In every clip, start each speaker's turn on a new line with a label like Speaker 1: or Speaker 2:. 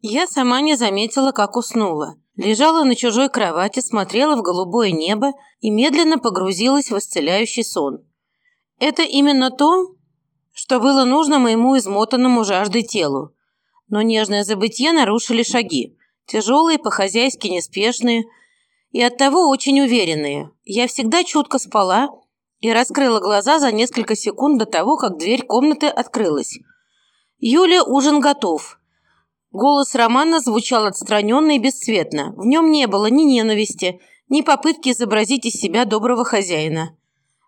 Speaker 1: Я сама не заметила, как уснула. Лежала на чужой кровати, смотрела в голубое небо и медленно погрузилась в исцеляющий сон. Это именно то, что было нужно моему измотанному жаждой телу. Но нежное забытье нарушили шаги. Тяжелые, по-хозяйски неспешные и оттого очень уверенные. Я всегда чутко спала и раскрыла глаза за несколько секунд до того, как дверь комнаты открылась. «Юля, ужин готов». Голос Романа звучал отстраненно и бесцветно. В нем не было ни ненависти, ни попытки изобразить из себя доброго хозяина.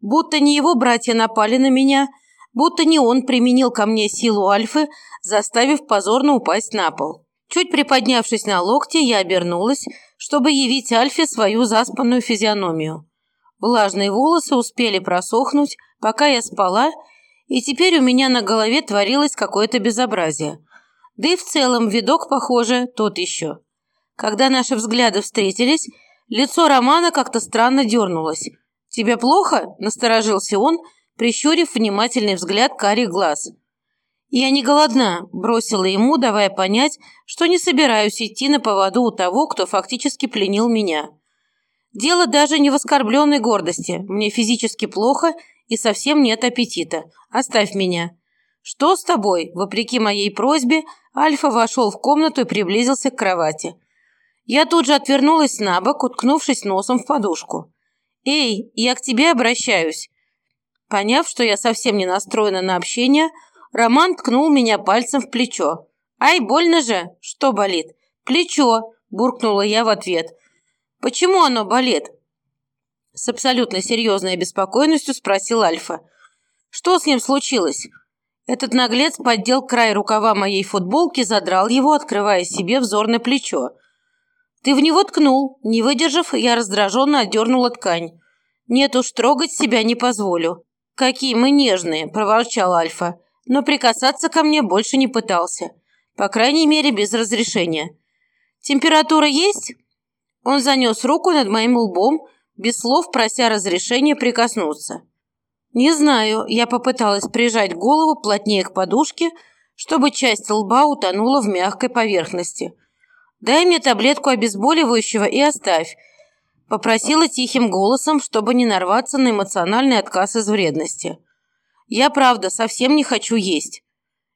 Speaker 1: Будто не его братья напали на меня, будто не он применил ко мне силу Альфы, заставив позорно упасть на пол. Чуть приподнявшись на локте, я обернулась, чтобы явить Альфе свою заспанную физиономию. Влажные волосы успели просохнуть, пока я спала, и теперь у меня на голове творилось какое-то безобразие. Да и в целом видок, похоже, тот еще. Когда наши взгляды встретились, лицо Романа как-то странно дернулось. «Тебе плохо?» – насторожился он, прищурив внимательный взгляд карих глаз. «Я не голодна», – бросила ему, давая понять, что не собираюсь идти на поводу у того, кто фактически пленил меня. Дело даже не в оскорбленной гордости. Мне физически плохо и совсем нет аппетита. Оставь меня. Что с тобой? Вопреки моей просьбе, Альфа вошел в комнату и приблизился к кровати. Я тут же отвернулась на бок, уткнувшись носом в подушку. «Эй, я к тебе обращаюсь!» Поняв, что я совсем не настроена на общение, Роман ткнул меня пальцем в плечо. «Ай, больно же!» «Что болит?» «Плечо!» – буркнула я в ответ. «Почему оно болит?» С абсолютно серьезной обеспокоенностью спросил Альфа. «Что с ним случилось?» Этот наглец поддел край рукава моей футболки, задрал его, открывая себе взор на плечо. «Ты в него ткнул». Не выдержав, я раздраженно отдернула ткань. «Нет уж, трогать себя не позволю». «Какие мы нежные», – проворчал Альфа. Но прикасаться ко мне больше не пытался. По крайней мере, без разрешения. «Температура есть?» Он занес руку над моим лбом, без слов прося разрешения прикоснуться. «Не знаю», я попыталась прижать голову плотнее к подушке, чтобы часть лба утонула в мягкой поверхности. «Дай мне таблетку обезболивающего и оставь», попросила тихим голосом, чтобы не нарваться на эмоциональный отказ из вредности. «Я, правда, совсем не хочу есть».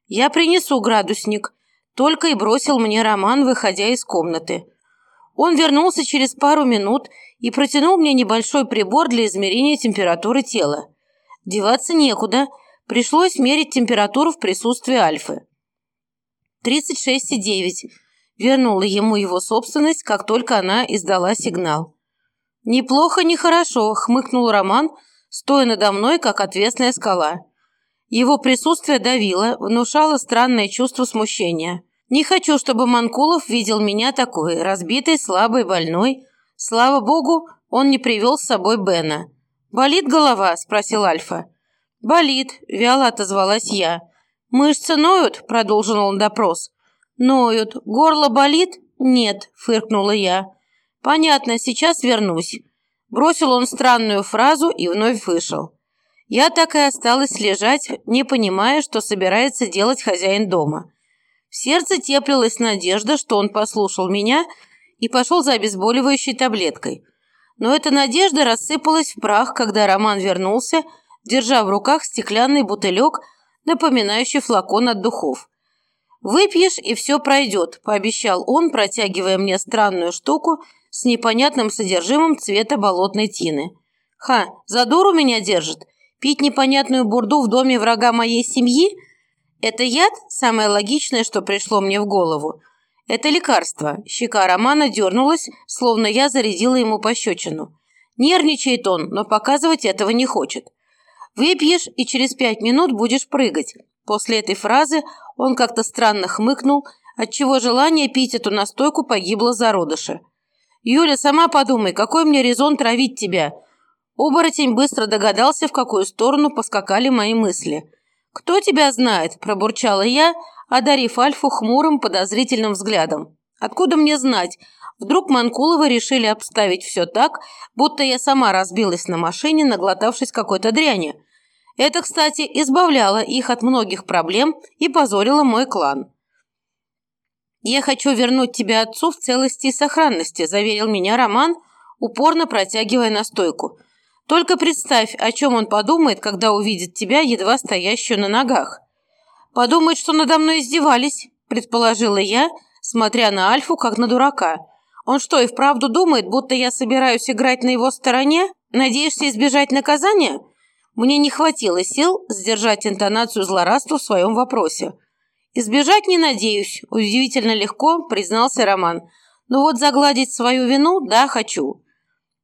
Speaker 1: «Я принесу градусник», только и бросил мне Роман, выходя из комнаты. Он вернулся через пару минут и протянул мне небольшой прибор для измерения температуры тела. Деваться некуда, пришлось мерить температуру в присутствии Альфы. 36,9. Вернула ему его собственность, как только она издала сигнал. «Неплохо, нехорошо», — хмыкнул Роман, стоя надо мной, как отвесная скала. Его присутствие давило, внушало странное чувство смущения. Не хочу, чтобы Манкулов видел меня такой, разбитой, слабой, больной. Слава богу, он не привел с собой Бена. «Болит голова?» – спросил Альфа. «Болит», – вяло отозвалась я. «Мышцы ноют?» – продолжил он допрос. «Ноют. Горло болит?» «Нет», – фыркнула я. «Понятно, сейчас вернусь». Бросил он странную фразу и вновь вышел. Я так и осталась лежать, не понимая, что собирается делать хозяин дома. В сердце теплилась надежда, что он послушал меня и пошел за обезболивающей таблеткой. Но эта надежда рассыпалась в прах, когда Роман вернулся, держа в руках стеклянный бутылек, напоминающий флакон от духов. «Выпьешь, и все пройдет», – пообещал он, протягивая мне странную штуку с непонятным содержимым цвета болотной тины. «Ха, за дуру меня держит? Пить непонятную бурду в доме врага моей семьи? Это яд – самое логичное, что пришло мне в голову. Это лекарство. Щека Романа дернулась, словно я зарядила ему пощечину. Нервничает он, но показывать этого не хочет. Выпьешь, и через пять минут будешь прыгать. После этой фразы он как-то странно хмыкнул, отчего желание пить эту настойку погибло зародыше. «Юля, сама подумай, какой мне резон травить тебя?» Оборотень быстро догадался, в какую сторону поскакали мои мысли. «Кто тебя знает?» – пробурчала я, одарив Альфу хмурым подозрительным взглядом. «Откуда мне знать? Вдруг Манкуловы решили обставить все так, будто я сама разбилась на машине, наглотавшись какой-то дряни. Это, кстати, избавляло их от многих проблем и позорило мой клан». «Я хочу вернуть тебя отцу в целости и сохранности», – заверил меня Роман, упорно протягивая настойку. «Только представь, о чем он подумает, когда увидит тебя, едва стоящую на ногах». «Подумает, что надо мной издевались», – предположила я, смотря на Альфу, как на дурака. «Он что, и вправду думает, будто я собираюсь играть на его стороне? Надеешься избежать наказания?» Мне не хватило сил сдержать интонацию злорадства в своем вопросе. «Избежать не надеюсь», – удивительно легко признался Роман. «Но вот загладить свою вину, да, хочу».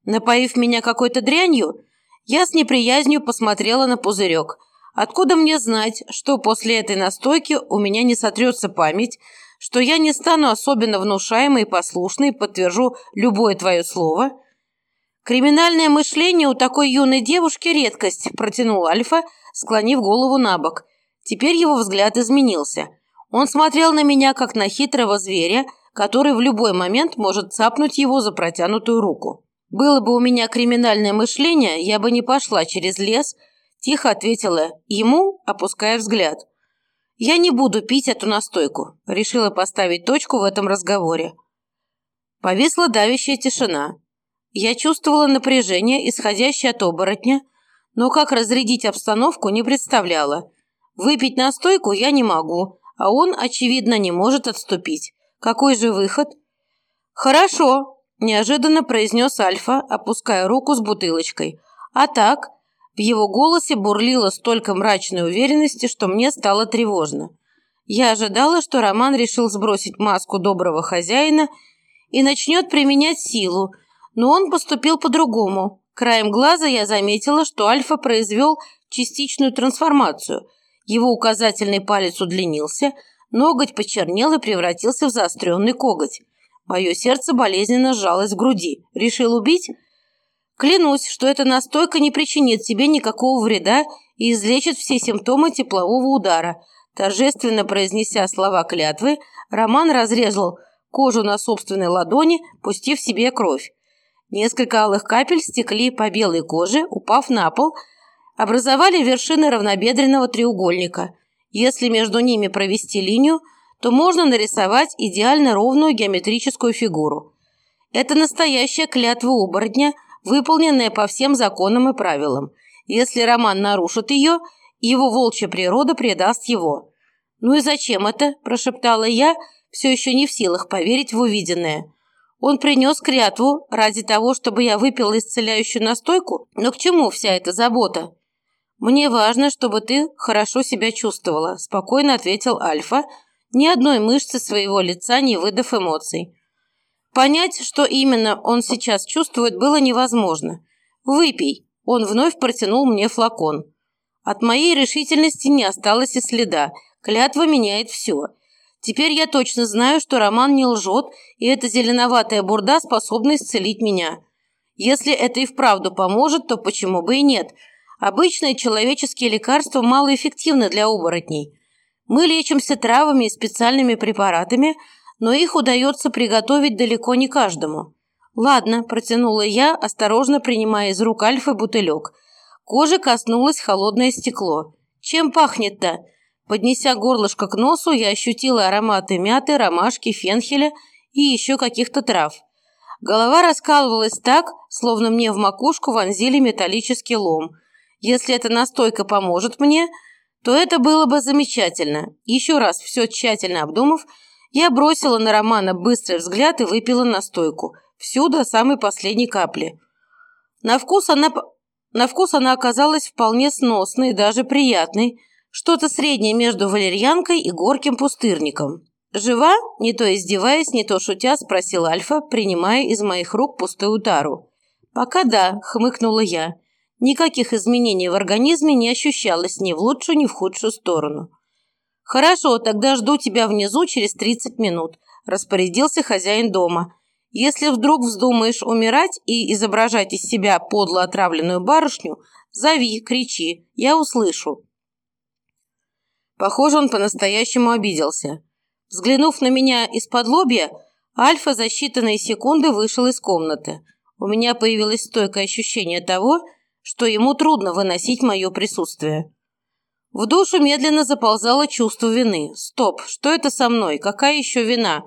Speaker 1: Напоив меня какой-то дрянью, я с неприязнью посмотрела на пузырек. Откуда мне знать, что после этой настойки у меня не сотрется память, что я не стану особенно внушаемой и послушной, подтвержу любое твое слово – «Криминальное мышление у такой юной девушки – редкость», – протянул Альфа, склонив голову на бок. Теперь его взгляд изменился. Он смотрел на меня, как на хитрого зверя, который в любой момент может цапнуть его за протянутую руку. «Было бы у меня криминальное мышление, я бы не пошла через лес», – тихо ответила ему, опуская взгляд. «Я не буду пить эту настойку», – решила поставить точку в этом разговоре. Повисла давящая тишина. Я чувствовала напряжение, исходящее от оборотня, но как разрядить обстановку не представляла. Выпить настойку я не могу, а он, очевидно, не может отступить. Какой же выход? «Хорошо», – неожиданно произнес Альфа, опуская руку с бутылочкой. «А так?» В его голосе бурлило столько мрачной уверенности, что мне стало тревожно. Я ожидала, что Роман решил сбросить маску доброго хозяина и начнет применять силу – но он поступил по-другому. Краем глаза я заметила, что Альфа произвел частичную трансформацию. Его указательный палец удлинился, ноготь почернел и превратился в заостренный коготь. Мое сердце болезненно сжалось в груди. Решил убить? Клянусь, что эта настойка не причинит тебе никакого вреда и излечит все симптомы теплового удара. Торжественно произнеся слова клятвы, Роман разрезал кожу на собственной ладони, пустив себе кровь. Несколько алых капель стекли по белой коже, упав на пол, образовали вершины равнобедренного треугольника. Если между ними провести линию, то можно нарисовать идеально ровную геометрическую фигуру. Это настоящая клятва оборотня, выполненная по всем законам и правилам. Если Роман нарушит ее, его волчья природа предаст его. «Ну и зачем это?» – прошептала я, все еще не в силах поверить в увиденное. Он принес клятву ради того, чтобы я выпила исцеляющую настойку? Но к чему вся эта забота? Мне важно, чтобы ты хорошо себя чувствовала, спокойно ответил Альфа, ни одной мышцы своего лица не выдав эмоций. Понять, что именно он сейчас чувствует, было невозможно. «Выпей!» Он вновь протянул мне флакон. От моей решительности не осталось и следа. Клятва меняет все. Теперь я точно знаю, что Роман не лжет, и эта зеленоватая бурда способна исцелить меня. Если это и вправду поможет, то почему бы и нет? Обычные человеческие лекарства малоэффективны для оборотней. Мы лечимся травами и специальными препаратами, но их удается приготовить далеко не каждому. «Ладно», – протянула я, осторожно принимая из рук Альфы бутылек. Кожи коснулось холодное стекло. «Чем пахнет-то?» Поднеся горлышко к носу, я ощутила ароматы мяты, ромашки, фенхеля и еще каких-то трав. Голова раскалывалась так, словно мне в макушку вонзили металлический лом. Если эта настойка поможет мне, то это было бы замечательно. Еще раз все тщательно обдумав, я бросила на Романа быстрый взгляд и выпила настойку. Всю до самой последней капли. На вкус она, на вкус она оказалась вполне сносной и даже приятной, что-то среднее между валерьянкой и горьким пустырником. «Жива?» – не то издеваясь, не то шутя, спросил Альфа, принимая из моих рук пустую тару. «Пока да», – хмыкнула я. Никаких изменений в организме не ощущалось ни в лучшую, ни в худшую сторону. «Хорошо, тогда жду тебя внизу через 30 минут», – распорядился хозяин дома. «Если вдруг вздумаешь умирать и изображать из себя подло отравленную барышню, зови, кричи, я услышу». Похоже, он по-настоящему обиделся. Взглянув на меня из-под лобья, Альфа за считанные секунды вышел из комнаты. У меня появилось стойкое ощущение того, что ему трудно выносить мое присутствие. В душу медленно заползало чувство вины. Стоп, что это со мной? Какая еще вина?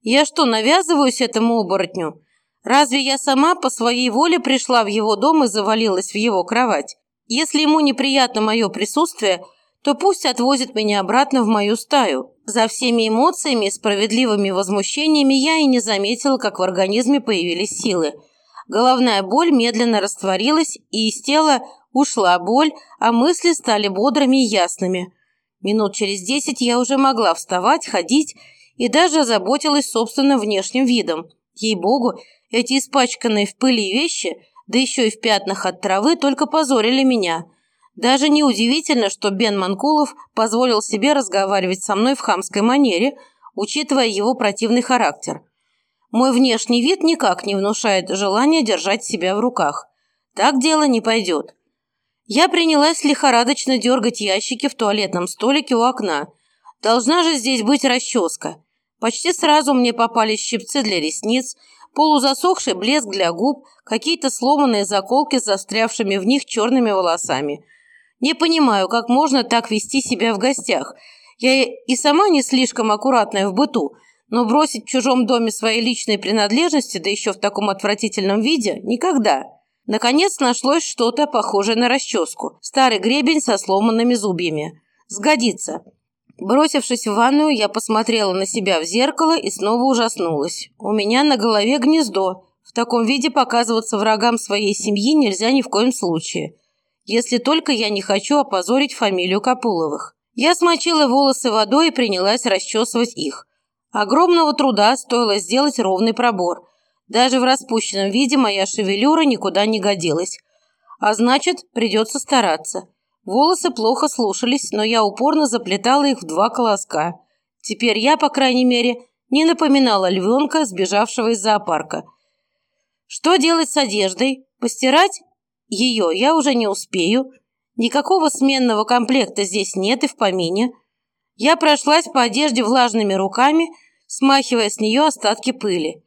Speaker 1: Я что, навязываюсь этому оборотню? Разве я сама по своей воле пришла в его дом и завалилась в его кровать? Если ему неприятно мое присутствие, то пусть отвозит меня обратно в мою стаю. За всеми эмоциями и справедливыми возмущениями я и не заметила, как в организме появились силы. Головная боль медленно растворилась, и из тела ушла боль, а мысли стали бодрыми и ясными. Минут через десять я уже могла вставать, ходить и даже озаботилась собственным внешним видом. Ей-богу, эти испачканные в пыли вещи, да еще и в пятнах от травы, только позорили меня. Даже неудивительно, что Бен Манкулов позволил себе разговаривать со мной в хамской манере, учитывая его противный характер. Мой внешний вид никак не внушает желания держать себя в руках. Так дело не пойдет. Я принялась лихорадочно дергать ящики в туалетном столике у окна. Должна же здесь быть расческа. Почти сразу мне попались щипцы для ресниц, полузасохший блеск для губ, какие-то сломанные заколки с застрявшими в них черными волосами. Не понимаю, как можно так вести себя в гостях. Я и сама не слишком аккуратная в быту, но бросить в чужом доме свои личные принадлежности, да еще в таком отвратительном виде, никогда. Наконец нашлось что-то похожее на расческу. Старый гребень со сломанными зубьями. Сгодится. Бросившись в ванную, я посмотрела на себя в зеркало и снова ужаснулась. У меня на голове гнездо. В таком виде показываться врагам своей семьи нельзя ни в коем случае. Если только я не хочу опозорить фамилию Капуловых. Я смочила волосы водой и принялась расчесывать их. Огромного труда стоило сделать ровный пробор. Даже в распущенном виде моя шевелюра никуда не годилась. А значит, придется стараться. Волосы плохо слушались, но я упорно заплетала их в два колоска. Теперь я, по крайней мере, не напоминала львенка, сбежавшего из зоопарка. Что делать с одеждой? Постирать? Ее я уже не успею. Никакого сменного комплекта здесь нет и в помине. Я прошлась по одежде влажными руками, смахивая с нее остатки пыли.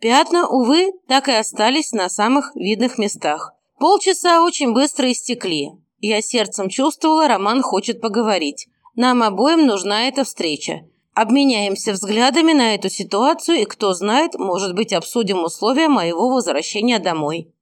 Speaker 1: Пятна, увы, так и остались на самых видных местах. Полчаса очень быстро истекли. Я сердцем чувствовала, Роман хочет поговорить. Нам обоим нужна эта встреча. Обменяемся взглядами на эту ситуацию и, кто знает, может быть, обсудим условия моего возвращения домой.